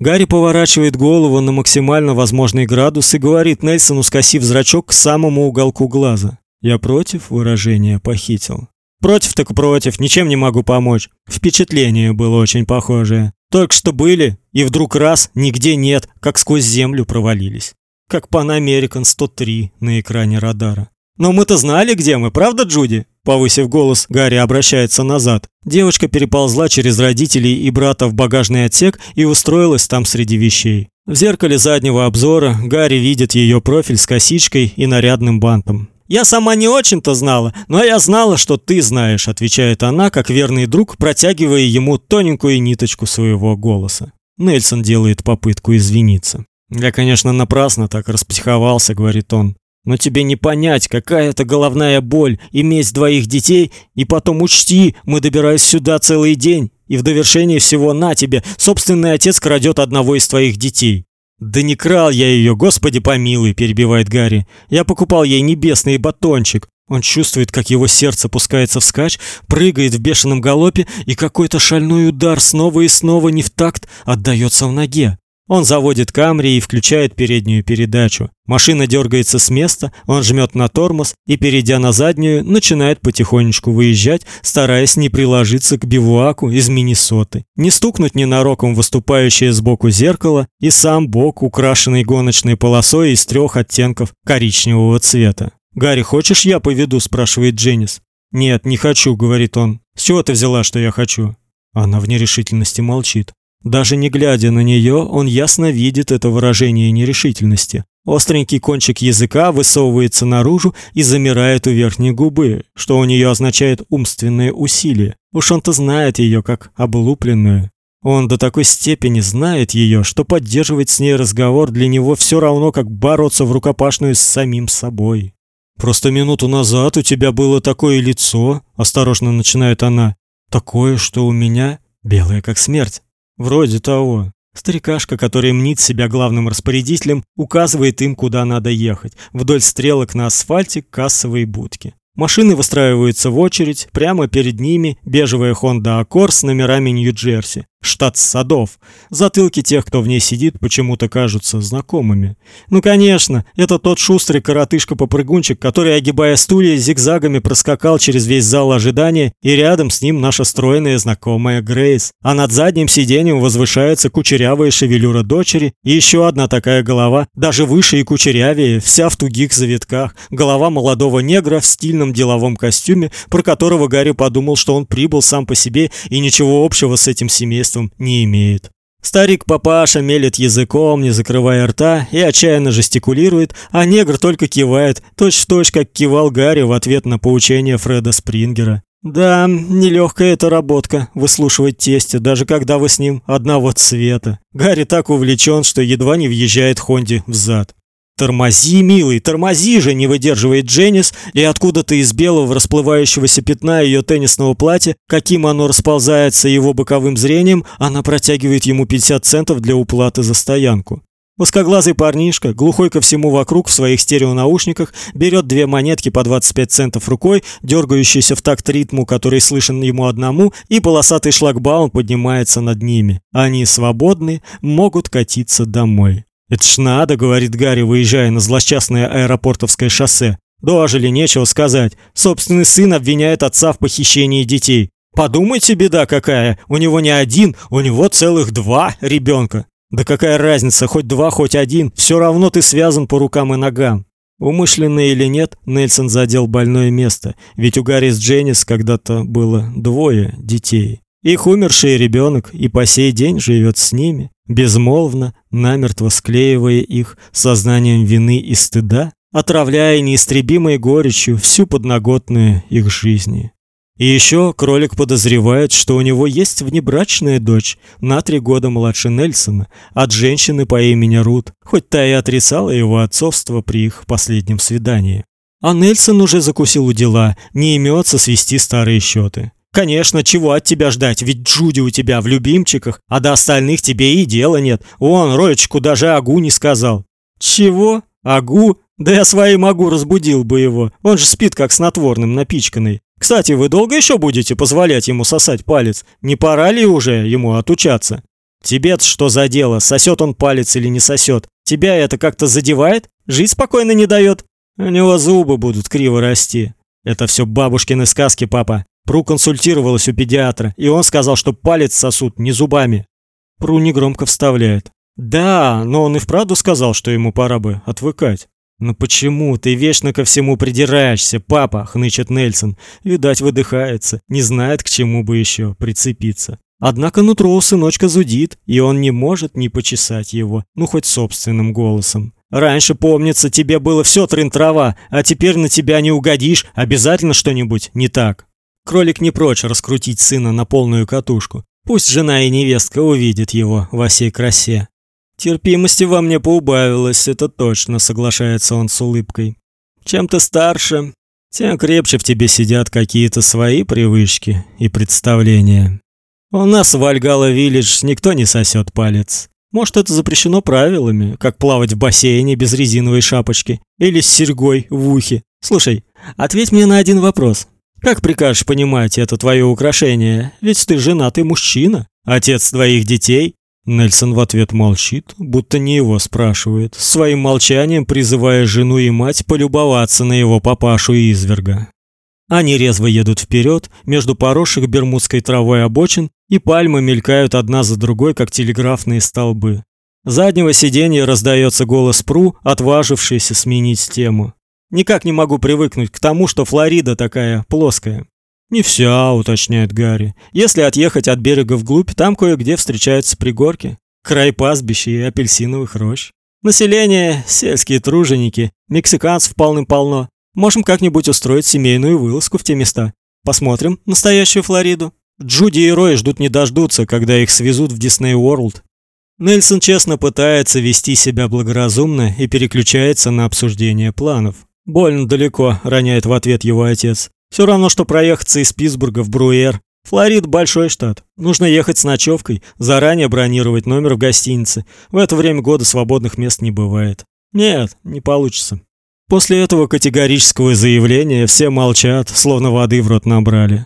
Гарри поворачивает голову на максимально возможный градус и говорит Нельсону, скосив зрачок к самому уголку глаза: "Я против выражения похитил". Против так против, ничем не могу помочь. Впечатление было очень похожее. Только что были, и вдруг раз нигде нет, как сквозь землю провалились. Как Pan American 103 на экране радара. Но мы-то знали, где мы, правда, Джуди? Повысив голос, Гарри обращается назад. Девочка переползла через родителей и брата в багажный отсек и устроилась там среди вещей. В зеркале заднего обзора Гарри видит ее профиль с косичкой и нарядным бантом. Я сама не очень-то знала, но я знала, что ты знаешь, отвечает она, как верный друг, протягивая ему тоненькую ниточку своего голоса. Нельсон делает попытку извиниться. Я, конечно, напрасно так распсиховался, говорит он. Но тебе не понять, какая это головная боль иметь двоих детей, и потом учти, мы добирались сюда целый день, и в довершение всего на тебе собственный отец крадет одного из твоих детей. Да не крал я ее, Господи помилуй, перебивает Гарри. Я покупал ей небесный батончик. Он чувствует, как его сердце пускается вскачь, прыгает в бешеном галопе, и какой-то шальной удар снова и снова не в такт отдаётся в ноге. Он заводит Камри и включает переднюю передачу. Машина дергается с места, он жмет на тормоз и, перейдя на заднюю, начинает потихонечку выезжать, стараясь не приложиться к бивуаку из Миннесоты, не стукнуть ненароком выступающее сбоку зеркало и сам бок, украшенный гоночной полосой из трех оттенков коричневого цвета. «Гарри, хочешь я поведу?» – спрашивает Дженнис. «Нет, не хочу», – говорит он. «С чего ты взяла, что я хочу?» Она в нерешительности молчит. Даже не глядя на нее, он ясно видит это выражение нерешительности. Остренький кончик языка высовывается наружу и замирает у верхней губы, что у нее означает умственное усилие. Уж он-то знает ее как облупленную. Он до такой степени знает ее, что поддерживать с ней разговор для него все равно как бороться в рукопашную с самим собой. Просто минуту назад у тебя было такое лицо, осторожно начинает она. Такое, что у меня белое как смерть. Вроде того. Старикашка, который мнит себя главным распорядителем, указывает им, куда надо ехать, вдоль стрелок на асфальте к кассовой будке. Машины выстраиваются в очередь, прямо перед ними бежевая Honda Accord с номерами Нью-Джерси штат садов. Затылки тех, кто в ней сидит, почему-то кажутся знакомыми. Ну, конечно, это тот шустрый коротышка-попрыгунчик, который, огибая стулья, зигзагами проскакал через весь зал ожидания, и рядом с ним наша стройная знакомая Грейс. А над задним сиденьем возвышается кучерявая шевелюра дочери и еще одна такая голова, даже выше и кучерявее, вся в тугих завитках. Голова молодого негра в стильном деловом костюме, про которого Гарри подумал, что он прибыл сам по себе и ничего общего с этим семейством семейством не имеет. Старик папаша мелет языком, не закрывая рта, и отчаянно жестикулирует, а негр только кивает, точь-в-точь, как кивал Гарри в ответ на поучение Фреда Спрингера. Да, нелегкая эта работка выслушивать тестя, даже когда вы с ним одного цвета. Гарри так увлечен, что едва не въезжает Хонди в зад. Тормози, милый, тормози же, не выдерживает Дженнис, и откуда-то из белого расплывающегося пятна ее теннисного платья, каким оно расползается его боковым зрением, она протягивает ему 50 центов для уплаты за стоянку. Узкоглазый парнишка, глухой ко всему вокруг в своих стереонаушниках, берет две монетки по 25 центов рукой, дергающийся в такт ритму, который слышен ему одному, и полосатый шлагбаум поднимается над ними. Они свободны, могут катиться домой. «Это ж надо», — говорит Гарри, выезжая на злосчастное аэропортовское шоссе. «Дожили, нечего сказать. Собственный сын обвиняет отца в похищении детей. Подумайте, беда какая. У него не один, у него целых два ребенка. Да какая разница, хоть два, хоть один, все равно ты связан по рукам и ногам. Умышленно или нет, Нельсон задел больное место, ведь у Гарри с Дженнис когда-то было двое детей. Их умерший ребенок и по сей день живет с ними, безмолвно, намертво склеивая их сознанием вины и стыда, отравляя неистребимой горечью всю подноготную их жизни. И еще кролик подозревает, что у него есть внебрачная дочь, на три года младше Нельсона, от женщины по имени Рут, хоть та и отрицала его отцовство при их последнем свидании. А Нельсон уже закусил у дела, не имется свести старые счеты. Конечно, чего от тебя ждать, ведь Джуди у тебя в любимчиках, а до остальных тебе и дела нет. Он Роечку даже Агу не сказал. Чего? Агу? Да я своим Агу разбудил бы его. Он же спит как снотворным напичканный. Кстати, вы долго еще будете позволять ему сосать палец? Не пора ли уже ему отучаться? Тебе-то что за дело, сосет он палец или не сосет? Тебя это как-то задевает? Жить спокойно не дает? У него зубы будут криво расти. Это все бабушкины сказки, папа. Пру консультировалась у педиатра, и он сказал, что палец сосут не зубами. Пру негромко вставляет. Да, но он и вправду сказал, что ему пора бы отвыкать. «Ну почему ты вечно ко всему придираешься, папа?» — хнычет Нельсон. Видать, выдыхается, не знает, к чему бы еще прицепиться. Однако нутро у сыночка зудит, и он не может не почесать его, ну хоть собственным голосом. «Раньше, помнится, тебе было все трын-трава, а теперь на тебя не угодишь, обязательно что-нибудь не так». Кролик не прочь раскрутить сына на полную катушку. Пусть жена и невестка увидят его во всей красе. Терпимости во мне поубавилось, это точно, соглашается он с улыбкой. Чем ты старше, тем крепче в тебе сидят какие-то свои привычки и представления. У нас в Альгала Виллидж никто не сосет палец. Может, это запрещено правилами, как плавать в бассейне без резиновой шапочки или с серьгой в ухе. Слушай, ответь мне на один вопрос. Как прикажешь понимать это твое украшение? Ведь ты женатый мужчина, отец твоих детей. Нельсон в ответ молчит, будто не его спрашивает, своим молчанием призывая жену и мать полюбоваться на его папашу и изверга. Они резво едут вперед, между поросших бермудской травой обочин, и пальмы мелькают одна за другой, как телеграфные столбы. С заднего сиденья раздается голос Пру, отважившийся сменить тему. Никак не могу привыкнуть к тому, что Флорида такая плоская. Не вся, уточняет Гарри. Если отъехать от берега вглубь, там кое-где встречаются пригорки, край пастбища и апельсиновых рощ. Население сельские труженики, мексиканцев полным-полно. Можем как-нибудь устроить семейную вылазку в те места. Посмотрим настоящую Флориду. Джуди и Рой ждут не дождутся, когда их свезут в Дисней Уорлд. Нельсон честно пытается вести себя благоразумно и переключается на обсуждение планов. Больно далеко, роняет в ответ его отец. Все равно, что проехаться из Питтсбурга в Бруер. Флорид – большой штат. Нужно ехать с ночевкой, заранее бронировать номер в гостинице. В это время года свободных мест не бывает. Нет, не получится. После этого категорического заявления все молчат, словно воды в рот набрали.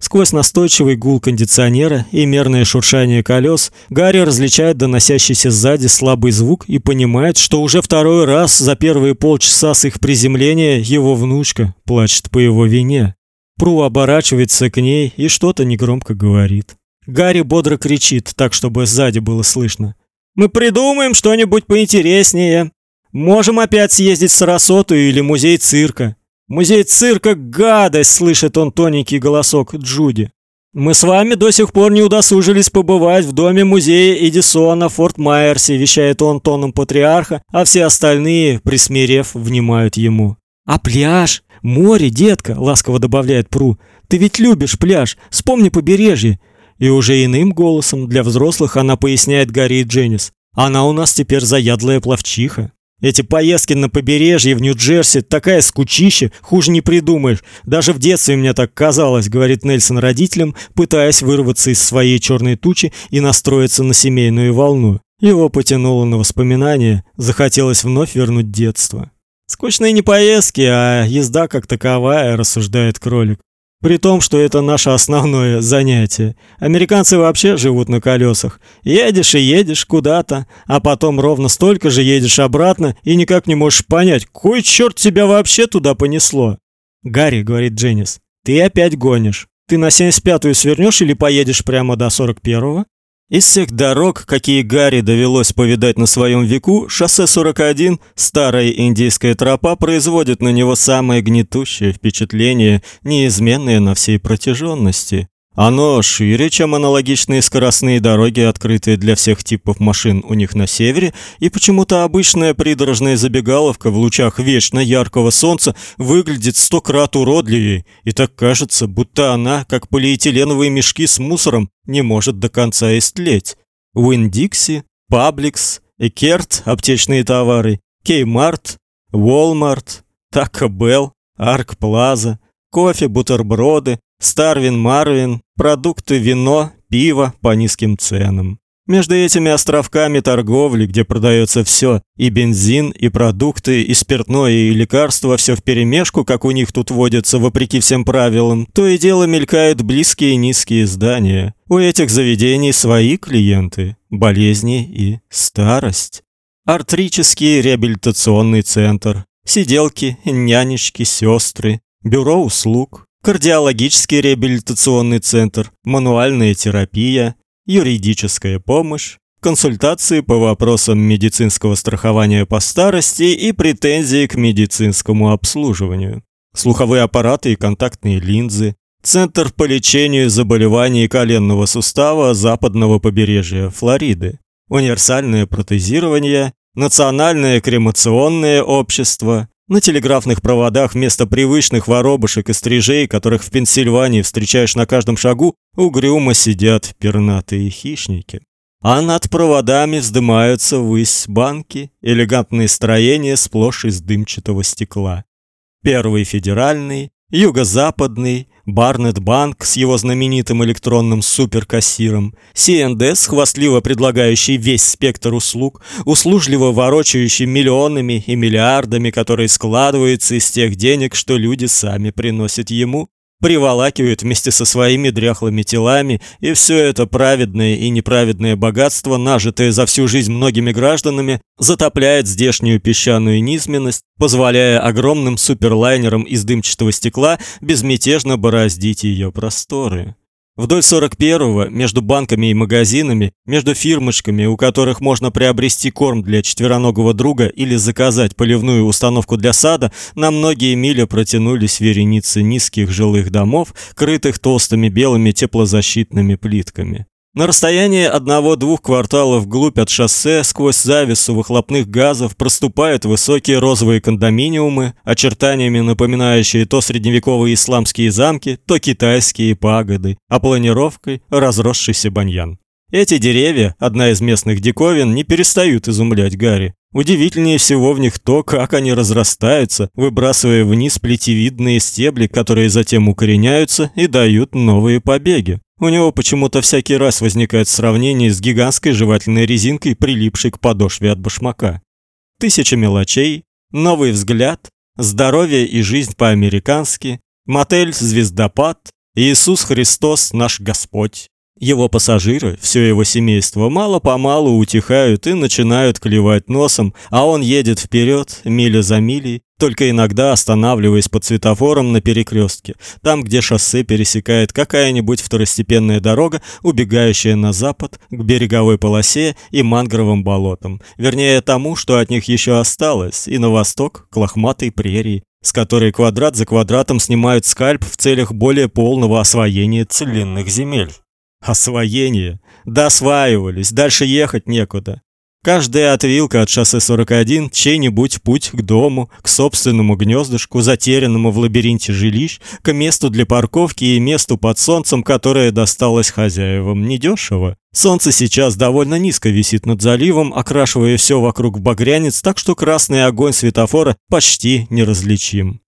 Сквозь настойчивый гул кондиционера и мерное шуршание колес Гарри различает доносящийся сзади слабый звук и понимает, что уже второй раз за первые полчаса с их приземления его внучка плачет по его вине. Пру оборачивается к ней и что-то негромко говорит. Гарри бодро кричит, так чтобы сзади было слышно. «Мы придумаем что-нибудь поинтереснее. Можем опять съездить в Сарасоту или музей цирка. Музей цирка гадость, слышит он тоненький голосок Джуди. Мы с вами до сих пор не удосужились побывать в доме музея Эдисона в Форт Майерсе, вещает он тоном патриарха, а все остальные, присмирев, внимают ему. А пляж, море, детка, ласково добавляет Пру. Ты ведь любишь пляж, вспомни побережье. И уже иным голосом для взрослых она поясняет Гарри и Дженнис. Она у нас теперь заядлая пловчиха. Эти поездки на побережье в Нью-Джерси такая скучища, хуже не придумаешь. Даже в детстве мне так казалось, говорит Нельсон родителям, пытаясь вырваться из своей черной тучи и настроиться на семейную волну. Его потянуло на воспоминания, захотелось вновь вернуть детство. Скучные не поездки, а езда как таковая, рассуждает кролик. При том, что это наше основное занятие. Американцы вообще живут на колесах. Едешь и едешь куда-то, а потом ровно столько же едешь обратно и никак не можешь понять, кой черт тебя вообще туда понесло. Гарри, говорит Дженнис, ты опять гонишь. Ты на 75-ю свернешь или поедешь прямо до 41-го? Из всех дорог, какие Гарри довелось повидать на своем веку, шоссе 41, старая индийская тропа, производит на него самое гнетущее впечатление, неизменное на всей протяженности. Оно шире, чем аналогичные скоростные дороги, открытые для всех типов машин у них на севере, и почему-то обычная придорожная забегаловка в лучах вечно яркого солнца выглядит сто крат уродливее, и так кажется, будто она, как полиэтиленовые мешки с мусором, не может до конца истлеть. Уин-Дикси, Пабликс, Экерт, аптечные товары, Кеймарт, Walmart, Taco Bell, Арк Плаза, кофе, бутерброды, Старвин Марвин, продукты, вино, пиво по низким ценам. Между этими островками торговли, где продается все, и бензин, и продукты, и спиртное, и лекарства, все вперемешку, как у них тут водится, вопреки всем правилам, то и дело мелькают близкие низкие здания. У этих заведений свои клиенты. болезни и старость. Артрический реабилитационный центр, сиделки, нянечки, сестры, бюро услуг, кардиологический реабилитационный центр, мануальная терапия, юридическая помощь, консультации по вопросам медицинского страхования по старости и претензии к медицинскому обслуживанию, слуховые аппараты и контактные линзы, Центр по лечению заболеваний коленного сустава западного побережья Флориды, универсальное протезирование, национальное кремационное общество, на телеграфных проводах вместо привычных воробушек и стрижей, которых в Пенсильвании встречаешь на каждом шагу, угрюмо сидят пернатые хищники. А над проводами вздымаются ввысь банки, элегантные строения сплошь из дымчатого стекла. Первый федеральный, юго-западный, Барнет Банк с его знаменитым электронным суперкассиром, C&S, хвастливо предлагающий весь спектр услуг, услужливо ворочающий миллионами и миллиардами, которые складываются из тех денег, что люди сами приносят ему, приволакивают вместе со своими дряхлыми телами, и все это праведное и неправедное богатство, нажитое за всю жизнь многими гражданами, затопляет здешнюю песчаную низменность, позволяя огромным суперлайнерам из дымчатого стекла безмятежно бороздить ее просторы. Вдоль 41-го, между банками и магазинами, между фирмочками, у которых можно приобрести корм для четвероногого друга или заказать поливную установку для сада, на многие мили протянулись вереницы низких жилых домов, крытых толстыми белыми теплозащитными плитками. На расстоянии одного-двух кварталов вглубь от шоссе сквозь завесу выхлопных газов проступают высокие розовые кондоминиумы, очертаниями напоминающие то средневековые исламские замки, то китайские пагоды, а планировкой разросшийся баньян. Эти деревья, одна из местных диковин, не перестают изумлять Гарри. Удивительнее всего в них то, как они разрастаются, выбрасывая вниз плетевидные стебли, которые затем укореняются и дают новые побеги. У него почему-то всякий раз возникает сравнение с гигантской жевательной резинкой, прилипшей к подошве от башмака. Тысяча мелочей, новый взгляд, здоровье и жизнь по-американски, мотель «Звездопад», Иисус Христос наш Господь. Его пассажиры, все его семейство мало-помалу утихают и начинают клевать носом, а он едет вперед, миля за милей, только иногда останавливаясь под светофором на перекрестке, там, где шоссе пересекает какая-нибудь второстепенная дорога, убегающая на запад к береговой полосе и мангровым болотам, вернее тому, что от них еще осталось, и на восток к лохматой прерии, с которой квадрат за квадратом снимают скальп в целях более полного освоения целинных земель. Освоение. Досваивались, дальше ехать некуда. Каждая отвилка от шоссе 41 чей-нибудь путь к дому, к собственному гнездышку, затерянному в лабиринте жилищ, к месту для парковки и месту под солнцем, которое досталось хозяевам недешево. Солнце сейчас довольно низко висит над заливом, окрашивая все вокруг в багрянец, так что красный огонь светофора почти неразличим.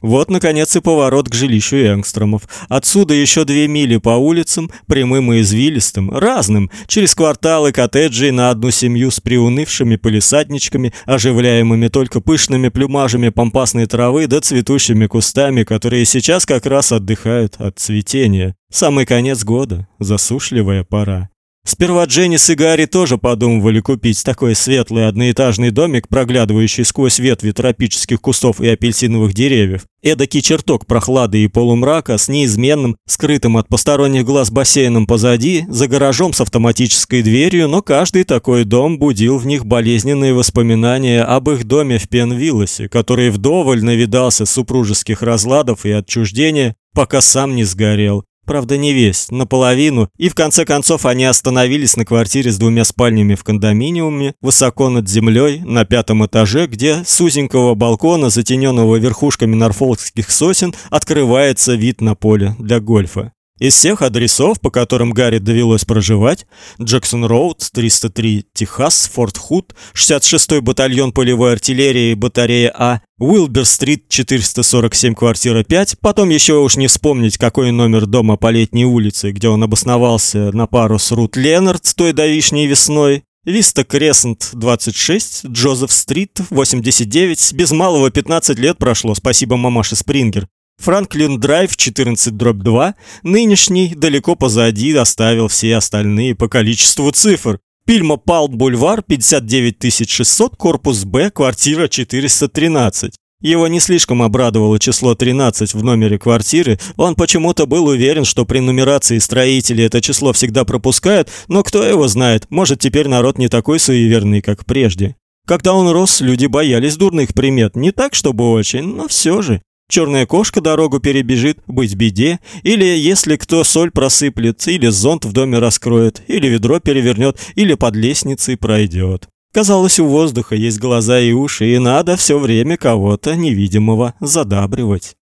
Вот, наконец, и поворот к жилищу Энгстромов. Отсюда еще две мили по улицам, прямым и извилистым, разным, через кварталы коттеджей на одну семью с приунывшими полисадничками, оживляемыми только пышными плюмажами помпасной травы да цветущими кустами, которые сейчас как раз отдыхают от цветения. Самый конец года, засушливая пора. Сперва Дженнис и Гарри тоже подумывали купить такой светлый одноэтажный домик, проглядывающий сквозь ветви тропических кустов и апельсиновых деревьев. Эдакий чертог прохлады и полумрака с неизменным, скрытым от посторонних глаз бассейном позади, за гаражом с автоматической дверью, но каждый такой дом будил в них болезненные воспоминания об их доме в Пенвиллосе, который вдоволь навидался супружеских разладов и отчуждения, пока сам не сгорел. Правда, не весь, наполовину, и в конце концов они остановились на квартире с двумя спальнями в кондоминиуме, высоко над землей, на пятом этаже, где с узенького балкона, затененного верхушками норфолкских сосен, открывается вид на поле для гольфа. Из всех адресов, по которым Гарри довелось проживать, Джексон Роуд, 303, Техас, Форт Худ, 66-й батальон полевой артиллерии, батарея А, Уилбер-стрит, 447, квартира 5, потом еще уж не вспомнить, какой номер дома по летней улице, где он обосновался на пару с Рут Леннард с той давишней весной, Виста Кресент 26, Джозеф Стрит 89, без малого 15 лет прошло, спасибо мамаше Спрингер. Франклин Драйв 14-2, нынешний далеко позади оставил все остальные по количеству цифр. Пильма Палт Бульвар, 59600, корпус Б, квартира 413. Его не слишком обрадовало число 13 в номере квартиры. Он почему-то был уверен, что при нумерации строителей это число всегда пропускают, но кто его знает, может, теперь народ не такой суеверный, как прежде. Когда он рос, люди боялись дурных примет, не так, чтобы очень, но все же. Черная кошка дорогу перебежит, быть беде, или если кто соль просыплет, или зонт в доме раскроет, или ведро перевернет, или под лестницей пройдет. Казалось, у воздуха есть глаза и уши, и надо все время кого-то невидимого задабривать.